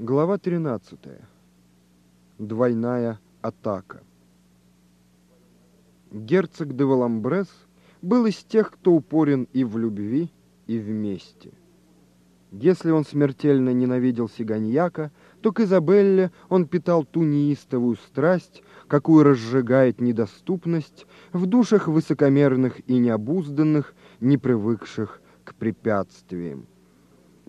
Глава 13. Двойная атака. Герцог де Валамбрес был из тех, кто упорен и в любви, и вместе. Если он смертельно ненавидел Сиганьяка, то к Изабелле он питал ту неистовую страсть, какую разжигает недоступность в душах высокомерных и необузданных, не привыкших к препятствиям.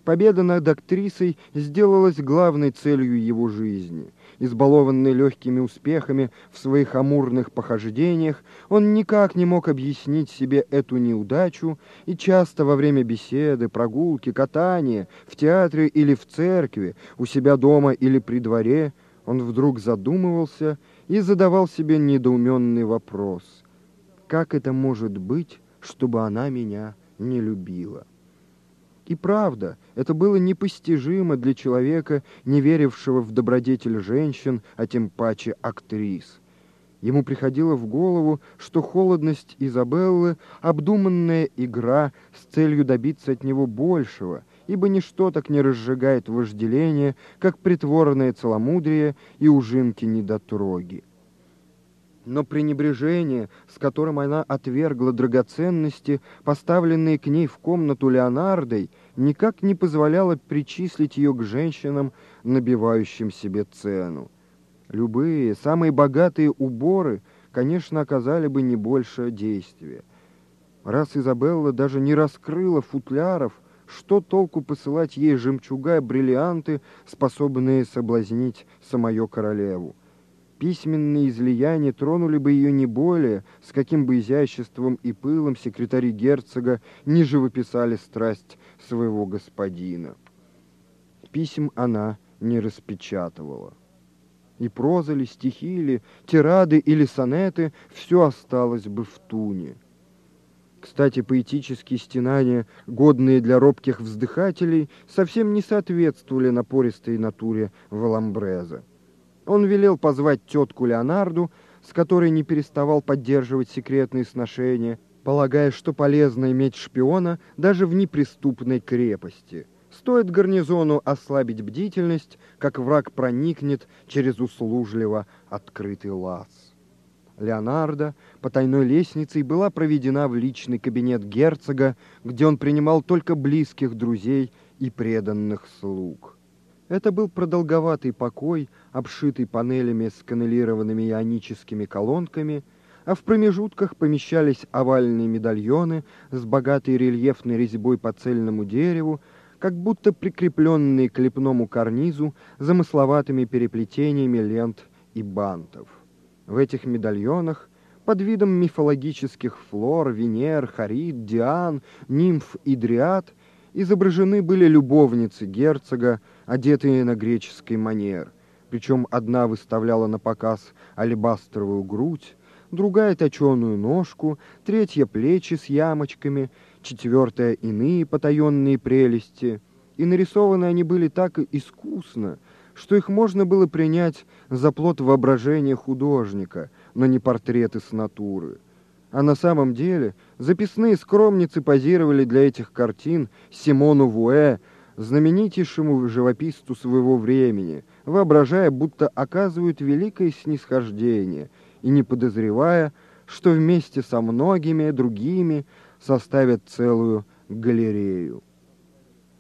Победа над актрисой сделалась главной целью его жизни. Избалованный легкими успехами в своих амурных похождениях, он никак не мог объяснить себе эту неудачу, и часто во время беседы, прогулки, катания, в театре или в церкви, у себя дома или при дворе, он вдруг задумывался и задавал себе недоуменный вопрос. Как это может быть, чтобы она меня не любила? И правда, это было непостижимо для человека, не верившего в добродетель женщин, а тем паче актрис. Ему приходило в голову, что холодность Изабеллы — обдуманная игра с целью добиться от него большего, ибо ничто так не разжигает вожделение, как притворное целомудрие и ужинки недотроги но пренебрежение, с которым она отвергла драгоценности, поставленные к ней в комнату Леонардой, никак не позволяло причислить ее к женщинам, набивающим себе цену. Любые, самые богатые уборы, конечно, оказали бы не больше действия. Раз Изабелла даже не раскрыла футляров, что толку посылать ей жемчуга и бриллианты, способные соблазнить самую королеву? Письменные излияния тронули бы ее не более, с каким бы изяществом и пылом секретари герцога не живописали страсть своего господина. Писем она не распечатывала. И проза ли, стихи ли, тирады или сонеты — все осталось бы в туне. Кстати, поэтические стенания, годные для робких вздыхателей, совсем не соответствовали напористой натуре Валамбреза. Он велел позвать тетку Леонарду, с которой не переставал поддерживать секретные сношения, полагая, что полезно иметь шпиона даже в неприступной крепости. Стоит гарнизону ослабить бдительность, как враг проникнет через услужливо открытый лаз. Леонардо по тайной лестнице была проведена в личный кабинет герцога, где он принимал только близких друзей и преданных слуг. Это был продолговатый покой, обшитый панелями с каннелированными ионическими колонками, а в промежутках помещались овальные медальоны с богатой рельефной резьбой по цельному дереву, как будто прикрепленные к лепному карнизу замысловатыми переплетениями лент и бантов. В этих медальонах под видом мифологических флор, Венер, Харид, Диан, нимф и дриад изображены были любовницы герцога, одетые на греческий манер. Причем одна выставляла на показ алебастровую грудь, другая точеную ножку, третья плечи с ямочками, четвертая иные потаенные прелести. И нарисованы они были так искусно, что их можно было принять за плод воображения художника, но не портреты с натуры. А на самом деле записные скромницы позировали для этих картин Симону Вуэ, знаменитейшему живописцу своего времени, воображая, будто оказывают великое снисхождение и не подозревая, что вместе со многими другими составят целую галерею.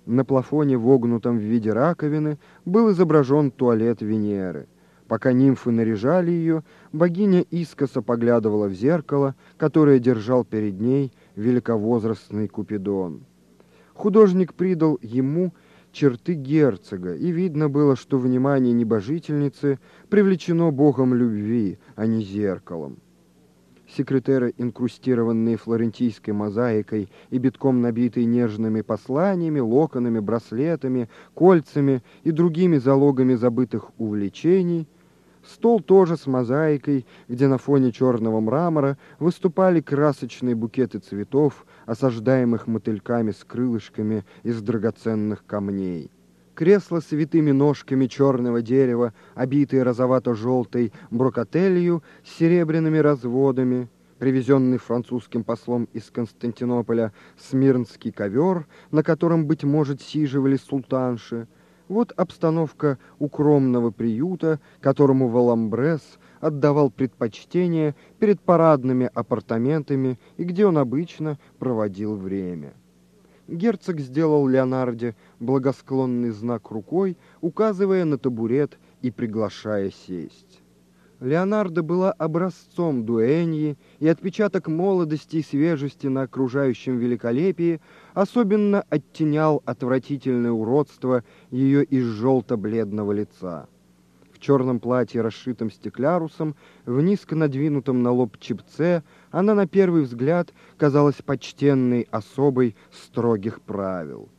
На плафоне, вогнутом в виде раковины, был изображен туалет Венеры – Пока нимфы наряжали ее, богиня искоса поглядывала в зеркало, которое держал перед ней великовозрастный Купидон. Художник придал ему черты герцога, и видно было, что внимание небожительницы привлечено богом любви, а не зеркалом. Секретеры, инкрустированные флорентийской мозаикой и битком набитые нежными посланиями, локонами, браслетами, кольцами и другими залогами забытых увлечений – Стол тоже с мозаикой, где на фоне черного мрамора выступали красочные букеты цветов, осаждаемых мотыльками с крылышками из драгоценных камней. Кресло с витыми ножками черного дерева, обитые розовато-желтой брокотелью с серебряными разводами, привезенный французским послом из Константинополя смирнский ковер, на котором, быть может, сиживали султанши, Вот обстановка укромного приюта, которому Валамбрес отдавал предпочтение перед парадными апартаментами и где он обычно проводил время. Герцог сделал Леонарде благосклонный знак рукой, указывая на табурет и приглашая сесть. Леонардо была образцом дуэньи, и отпечаток молодости и свежести на окружающем великолепии особенно оттенял отвратительное уродство ее из желто-бледного лица. В черном платье, расшитом стеклярусом, в низко надвинутом на лоб чепце, она на первый взгляд казалась почтенной особой строгих правил.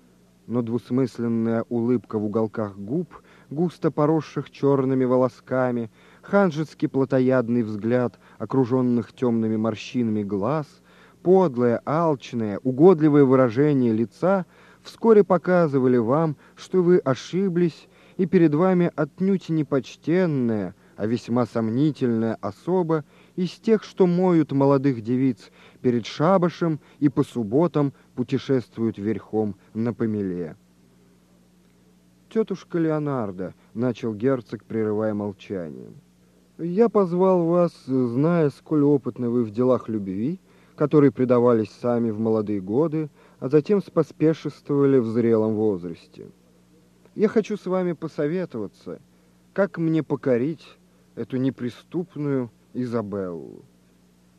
Но двусмысленная улыбка в уголках губ, густо поросших черными волосками, ханжеский плотоядный взгляд окруженных темными морщинами глаз, подлое, алчное, угодливое выражение лица вскоре показывали вам, что вы ошиблись, и перед вами отнюдь не почтенная, а весьма сомнительная особа из тех, что моют молодых девиц перед шабашем и по субботам путешествуют верхом на помеле. «Тетушка Леонардо», — начал герцог, прерывая молчание, — я позвал вас, зная, сколь опытны вы в делах любви, которые предавались сами в молодые годы, а затем споспешествовали в зрелом возрасте. Я хочу с вами посоветоваться, как мне покорить эту неприступную Изабеллу.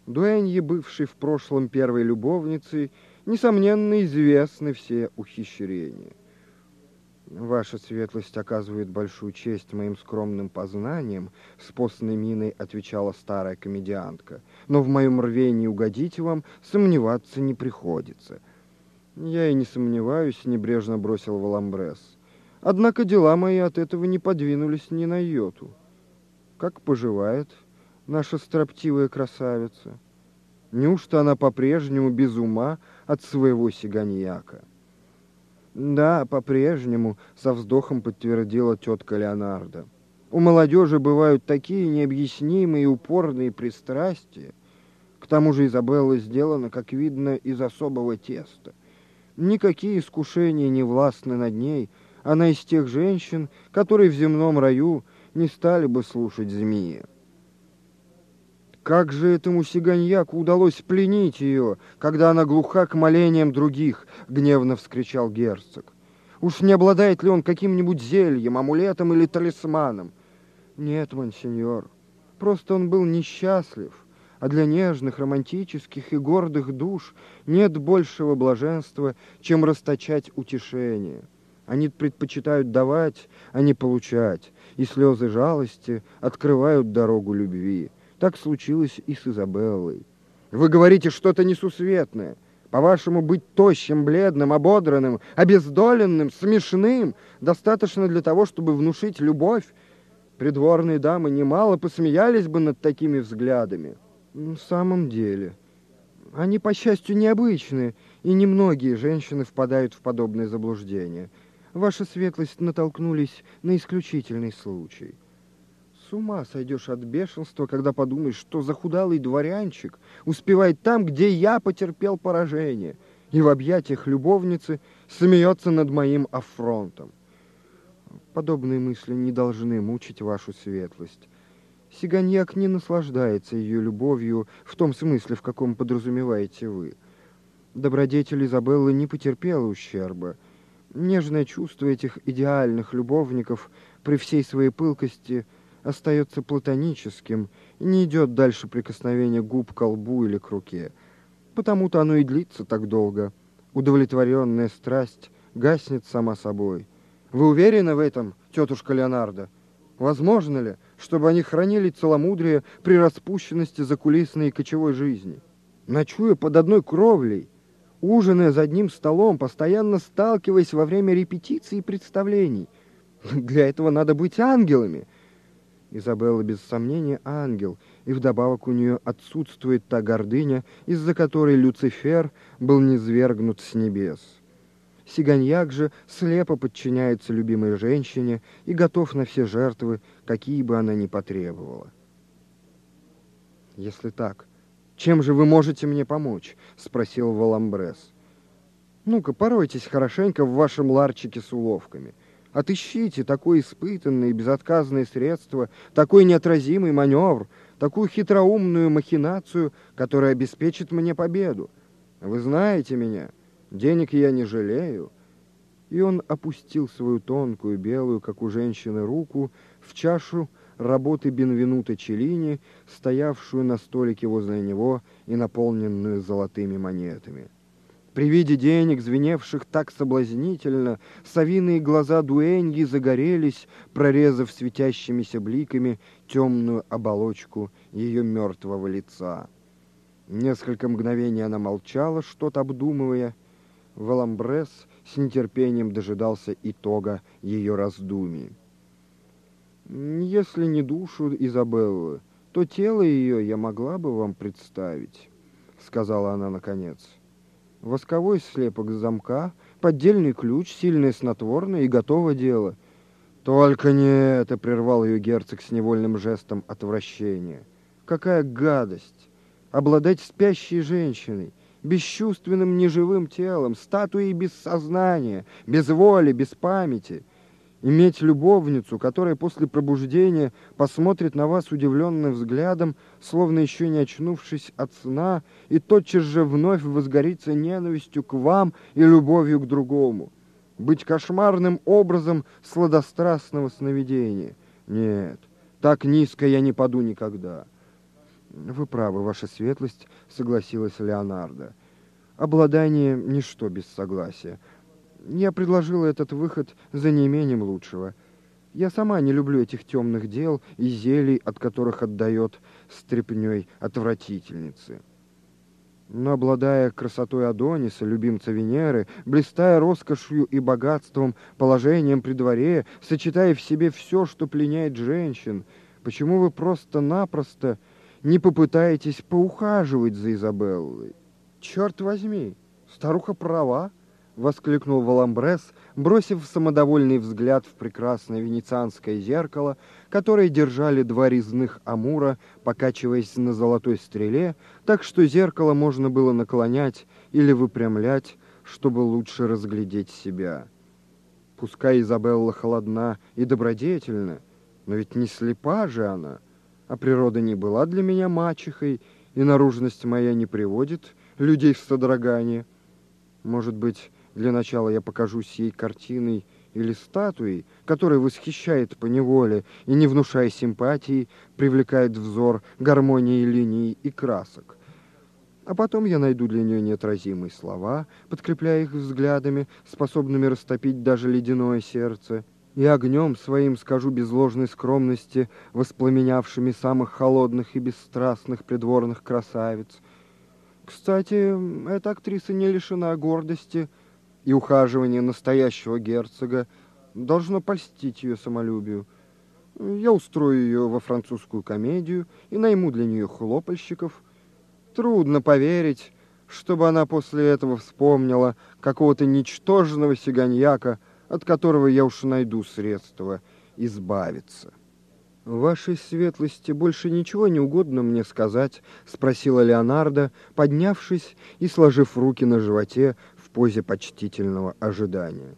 Дуэнье, бывшей в прошлом первой любовницей, несомненно, известны все ухищрения. Ваша светлость оказывает большую честь моим скромным познаниям, с постной миной отвечала старая комедиантка. Но в моем рвении угодить вам сомневаться не приходится. Я и не сомневаюсь, небрежно бросил Валамбрес. Однако дела мои от этого не подвинулись ни на йоту. Как поживает наша строптивая красавица? Неужто она по-прежнему без ума от своего сиганьяка? Да, по-прежнему, со вздохом подтвердила тетка Леонардо. У молодежи бывают такие необъяснимые и упорные пристрастия. К тому же Изабелла сделана, как видно, из особого теста. Никакие искушения не властны над ней. Она из тех женщин, которые в земном раю не стали бы слушать змея. Как же этому сиганьяку удалось пленить ее, когда она глуха к молениям других, гневно вскричал герцог. Уж не обладает ли он каким-нибудь зельем, амулетом или талисманом? Нет, мансеньор, просто он был несчастлив, а для нежных, романтических и гордых душ нет большего блаженства, чем расточать утешение. Они предпочитают давать, а не получать, и слезы жалости открывают дорогу любви. Так случилось и с Изабеллой. Вы говорите что-то несусветное. По-вашему, быть тощим, бледным, ободранным, обездоленным, смешным достаточно для того, чтобы внушить любовь? Придворные дамы немало посмеялись бы над такими взглядами. В самом деле, они, по счастью, необычны, и немногие женщины впадают в подобное заблуждение. Ваша светлость натолкнулись на исключительный случай с ума сойдешь от бешенства, когда подумаешь, что захудалый дворянчик успевает там, где я потерпел поражение, и в объятиях любовницы смеется над моим афронтом. Подобные мысли не должны мучить вашу светлость. Сиганьяк не наслаждается ее любовью в том смысле, в каком подразумеваете вы. Добродетель Изабеллы не потерпела ущерба. Нежное чувство этих идеальных любовников при всей своей пылкости – остается платоническим и не идет дальше прикосновения губ к лбу или к руке. Потому-то оно и длится так долго. Удовлетворенная страсть гаснет сама собой. Вы уверены в этом, тетушка Леонардо? Возможно ли, чтобы они хранили целомудрие при распущенности закулисной и кочевой жизни? Ночуя под одной кровлей, ужиная за одним столом, постоянно сталкиваясь во время репетиций и представлений. Для этого надо быть ангелами — Изабелла без сомнения ангел, и вдобавок у нее отсутствует та гордыня, из-за которой Люцифер был низвергнут с небес. Сиганьяк же слепо подчиняется любимой женщине и готов на все жертвы, какие бы она ни потребовала. «Если так, чем же вы можете мне помочь?» — спросил Валамбрес. «Ну-ка, поройтесь хорошенько в вашем ларчике с уловками. Отыщите такое испытанное и безотказное средство, такой неотразимый маневр, такую хитроумную махинацию, которая обеспечит мне победу. Вы знаете меня, денег я не жалею. И он опустил свою тонкую, белую, как у женщины, руку в чашу работы Бенвенута Челлини, стоявшую на столике возле него и наполненную золотыми монетами. При виде денег, звеневших так соблазнительно, совиные глаза дуэньи загорелись, прорезав светящимися бликами темную оболочку ее мертвого лица. Несколько мгновений она молчала, что-то обдумывая. Валамбрес с нетерпением дожидался итога ее раздумий. «Если не душу Изабеллы, то тело ее я могла бы вам представить», — сказала она наконец восковой слепок замка, поддельный ключ, сильное снотворное и готово дело. Только не это, прервал ее герцог с невольным жестом отвращения. Какая гадость! Обладать спящей женщиной, бесчувственным неживым телом, статуей без сознания, без воли, без памяти — Иметь любовницу, которая после пробуждения посмотрит на вас удивленным взглядом, словно еще не очнувшись от сна, и тотчас же вновь возгорится ненавистью к вам и любовью к другому. Быть кошмарным образом сладострастного сновидения. Нет, так низко я не паду никогда. Вы правы, ваша светлость, согласилась Леонардо. Обладание — ничто без согласия. Я предложила этот выход за неимением лучшего. Я сама не люблю этих темных дел и зелий, от которых отдает стрепней отвратительницы. Но, обладая красотой Адониса, любимца Венеры, блистая роскошью и богатством, положением при дворе, сочетая в себе все, что пленяет женщин, почему вы просто-напросто не попытаетесь поухаживать за Изабеллой? Черт возьми, старуха права. — воскликнул Валамбрес, бросив самодовольный взгляд в прекрасное венецианское зеркало, которое держали два резных амура, покачиваясь на золотой стреле, так что зеркало можно было наклонять или выпрямлять, чтобы лучше разглядеть себя. Пускай Изабелла холодна и добродетельна, но ведь не слепа же она, а природа не была для меня мачехой, и наружность моя не приводит людей в содрогание. Может быть, для начала я покажусь ей картиной или статуей, которая восхищает по неволе и, не внушая симпатии, привлекает взор гармонией линий и красок. А потом я найду для нее неотразимые слова, подкрепляя их взглядами, способными растопить даже ледяное сердце, и огнем своим скажу без ложной скромности, воспламенявшими самых холодных и бесстрастных придворных красавиц. Кстати, эта актриса не лишена гордости — и ухаживание настоящего герцога должно польстить ее самолюбию. Я устрою ее во французскую комедию и найму для нее хлопальщиков. Трудно поверить, чтобы она после этого вспомнила какого-то ничтожного сиганьяка, от которого я уж найду средства избавиться. «Вашей светлости больше ничего не угодно мне сказать?» — спросила Леонардо, поднявшись и сложив руки на животе позе почтительного ожидания.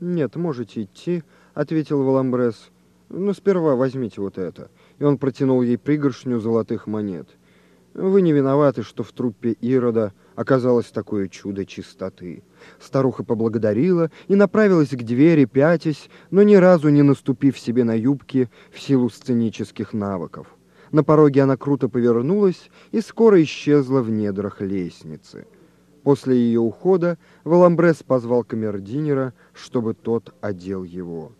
«Нет, можете идти», — ответил Валамбрес. «Но сперва возьмите вот это». И он протянул ей пригоршню золотых монет. «Вы не виноваты, что в труппе Ирода оказалось такое чудо чистоты». Старуха поблагодарила и направилась к двери, пятясь, но ни разу не наступив себе на юбки в силу сценических навыков. На пороге она круто повернулась и скоро исчезла в недрах лестницы. После ее ухода Валамбрес позвал камердинера, чтобы тот одел его.